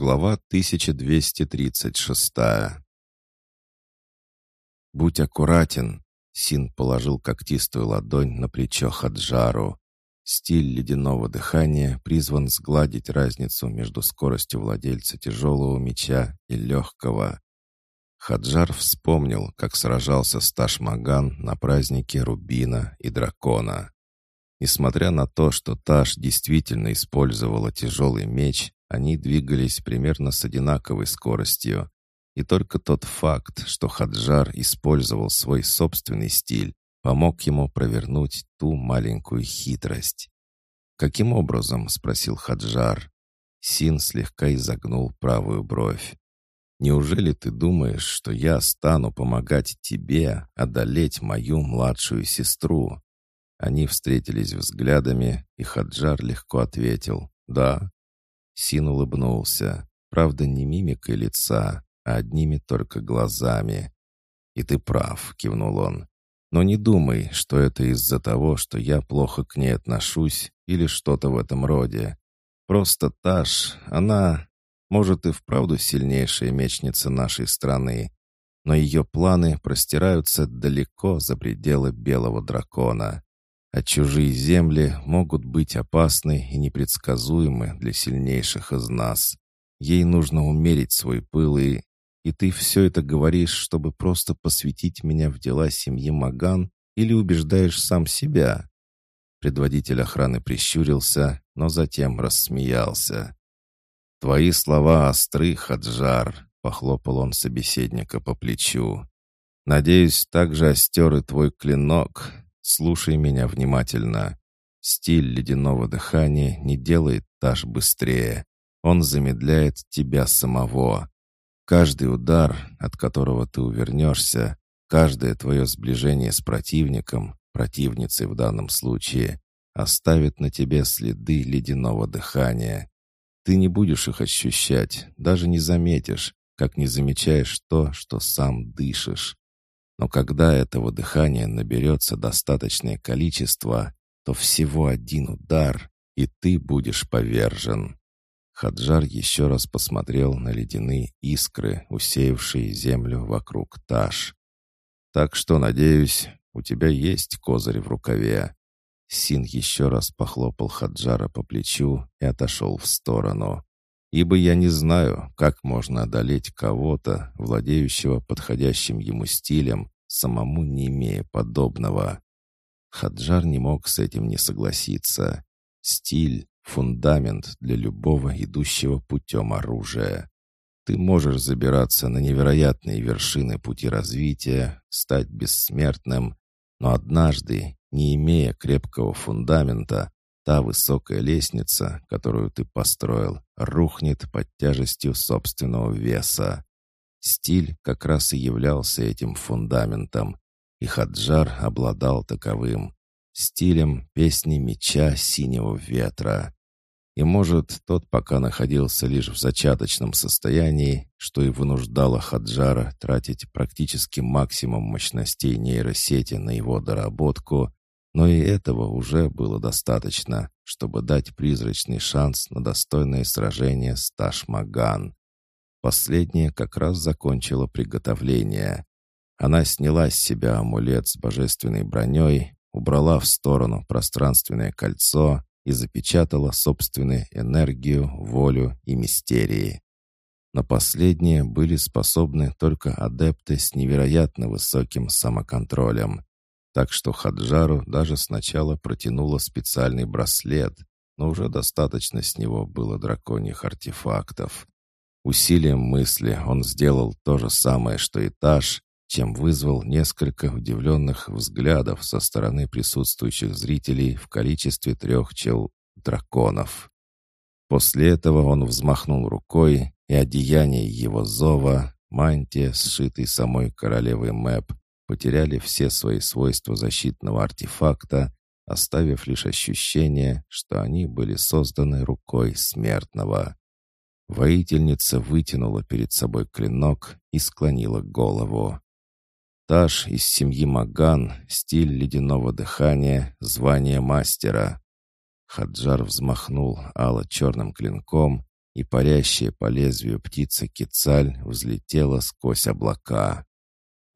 Глава 1236 «Будь аккуратен!» — Син положил когтистую ладонь на плечо Хаджару. Стиль ледяного дыхания призван сгладить разницу между скоростью владельца тяжелого меча и легкого. Хаджар вспомнил, как сражался с Ташмаган на празднике Рубина и Дракона. Несмотря на то, что Таш действительно использовала тяжелый меч, они двигались примерно с одинаковой скоростью. И только тот факт, что Хаджар использовал свой собственный стиль, помог ему провернуть ту маленькую хитрость. «Каким образом?» — спросил Хаджар. Син слегка изогнул правую бровь. «Неужели ты думаешь, что я стану помогать тебе одолеть мою младшую сестру?» Они встретились взглядами, и Хаджар легко ответил «Да». Син улыбнулся, правда, не мимикой лица, а одними только глазами. «И ты прав», — кивнул он. «Но не думай, что это из-за того, что я плохо к ней отношусь или что-то в этом роде. Просто Таш, она, может, и вправду сильнейшая мечница нашей страны, но ее планы простираются далеко за пределы белого дракона а чужие земли могут быть опасны и непредсказуемы для сильнейших из нас. Ей нужно умерить свой пыл и... И ты все это говоришь, чтобы просто посвятить меня в дела семьи Маган или убеждаешь сам себя?» Предводитель охраны прищурился, но затем рассмеялся. «Твои слова остры, Хаджар», — похлопал он собеседника по плечу. «Надеюсь, также остер и твой клинок, Слушай меня внимательно. Стиль ледяного дыхания не делает Таш быстрее. Он замедляет тебя самого. Каждый удар, от которого ты увернешься, каждое твое сближение с противником, противницей в данном случае, оставит на тебе следы ледяного дыхания. Ты не будешь их ощущать, даже не заметишь, как не замечаешь то, что сам дышишь. Но когда этого дыхания наберется достаточное количество, то всего один удар, и ты будешь повержен. Хаджар еще раз посмотрел на ледяные искры, усеявшие землю вокруг Таш. «Так что, надеюсь, у тебя есть козырь в рукаве». Син еще раз похлопал Хаджара по плечу и отошел в сторону. «Ибо я не знаю, как можно одолеть кого-то, владеющего подходящим ему стилем, самому не имея подобного. Хаджар не мог с этим не согласиться. Стиль — фундамент для любого идущего путем оружия. Ты можешь забираться на невероятные вершины пути развития, стать бессмертным, но однажды, не имея крепкого фундамента, та высокая лестница, которую ты построил, рухнет под тяжестью собственного веса. Стиль как раз и являлся этим фундаментом, и Хаджар обладал таковым. Стилем песни меча синего ветра. И, может, тот пока находился лишь в зачаточном состоянии, что и вынуждало Хаджара тратить практически максимум мощностей нейросети на его доработку, но и этого уже было достаточно, чтобы дать призрачный шанс на достойное сражение с Ташмаган. Последняя как раз закончила приготовление. Она сняла с себя амулет с божественной броней, убрала в сторону пространственное кольцо и запечатала собственную энергию, волю и мистерии. Но последние были способны только адепты с невероятно высоким самоконтролем. Так что Хаджару даже сначала протянула специальный браслет, но уже достаточно с него было драконьих артефактов. Усилием мысли он сделал то же самое, что и Таш, чем вызвал несколько удивленных взглядов со стороны присутствующих зрителей в количестве трех чел драконов. После этого он взмахнул рукой, и одеяние его зова, мантия, сшитый самой королевой Мэп, потеряли все свои свойства защитного артефакта, оставив лишь ощущение, что они были созданы рукой смертного. Воительница вытянула перед собой клинок и склонила голову. Таш из семьи Маган, стиль ледяного дыхания, звание мастера. Хаджар взмахнул ало черным клинком, и парящая по лезвию птица Кицаль взлетела сквозь облака.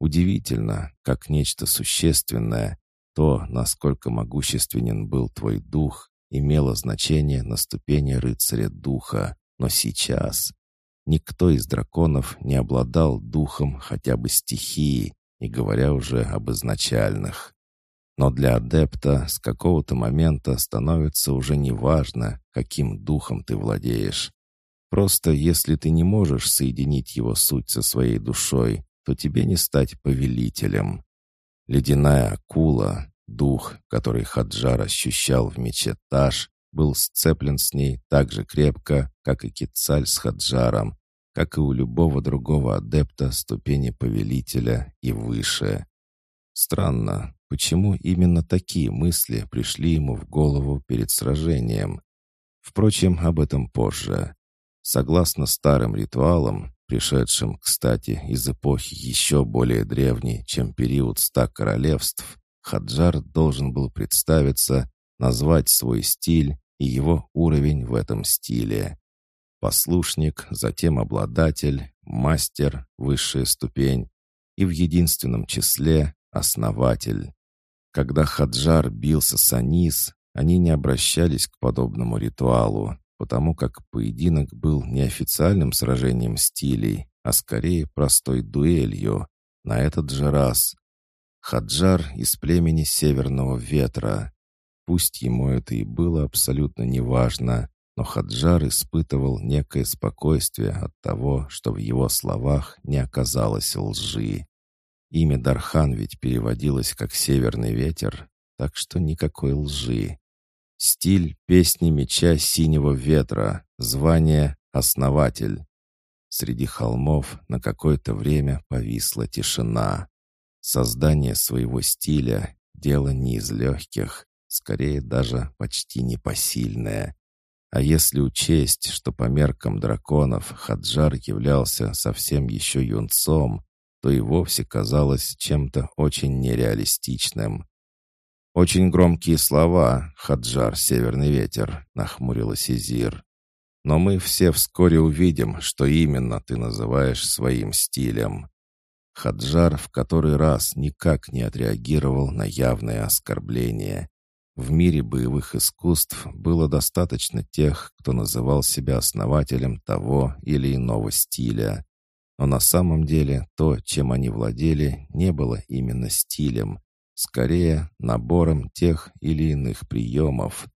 Удивительно, как нечто существенное, то, насколько могущественен был твой дух, имело значение на ступени рыцаря духа, но сейчас никто из драконов не обладал духом хотя бы стихии, не говоря уже об изначальных. Но для адепта с какого-то момента становится уже неважно, каким духом ты владеешь. Просто если ты не можешь соединить его суть со своей душой, то тебе не стать повелителем. Ледяная акула, дух, который Хаджар ощущал в мече Таш, был сцеплен с ней так же крепко, как и Кицаль с Хаджаром, как и у любого другого адепта ступени повелителя и выше. Странно, почему именно такие мысли пришли ему в голову перед сражением. Впрочем, об этом позже. Согласно старым ритуалам, пришедшим, кстати, из эпохи еще более древней, чем период ста королевств, Хаджар должен был представиться, назвать свой стиль и его уровень в этом стиле. Послушник, затем обладатель, мастер, высшая ступень и в единственном числе основатель. Когда Хаджар бился с Анис, они не обращались к подобному ритуалу, потому как поединок был не официальным сражением стилей, а скорее простой дуэлью. На этот же раз. Хаджар из племени Северного Ветра. Пусть ему это и было абсолютно неважно, но Хаджар испытывал некое спокойствие от того, что в его словах не оказалось лжи. Имя Дархан ведь переводилось как «северный ветер», так что никакой лжи. Стиль песни меча синего ветра, звание «Основатель». Среди холмов на какое-то время повисла тишина. Создание своего стиля — дело не из легких, скорее даже почти непосильное. А если учесть, что по меркам драконов Хаджар являлся совсем еще юнцом, то и вовсе казалось чем-то очень нереалистичным. «Очень громкие слова, Хаджар, северный ветер», — нахмурилась Изир. «Но мы все вскоре увидим, что именно ты называешь своим стилем». Хаджар в который раз никак не отреагировал на явное оскорбление. В мире боевых искусств было достаточно тех, кто называл себя основателем того или иного стиля. Но на самом деле то, чем они владели, не было именно стилем, скорее набором тех или иных приемов.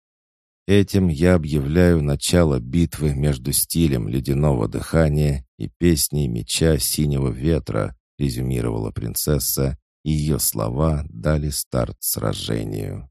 Этим я объявляю начало битвы между стилем ледяного дыхания и песней меча синего ветра, резюмировала принцесса, и ее слова дали старт сражению.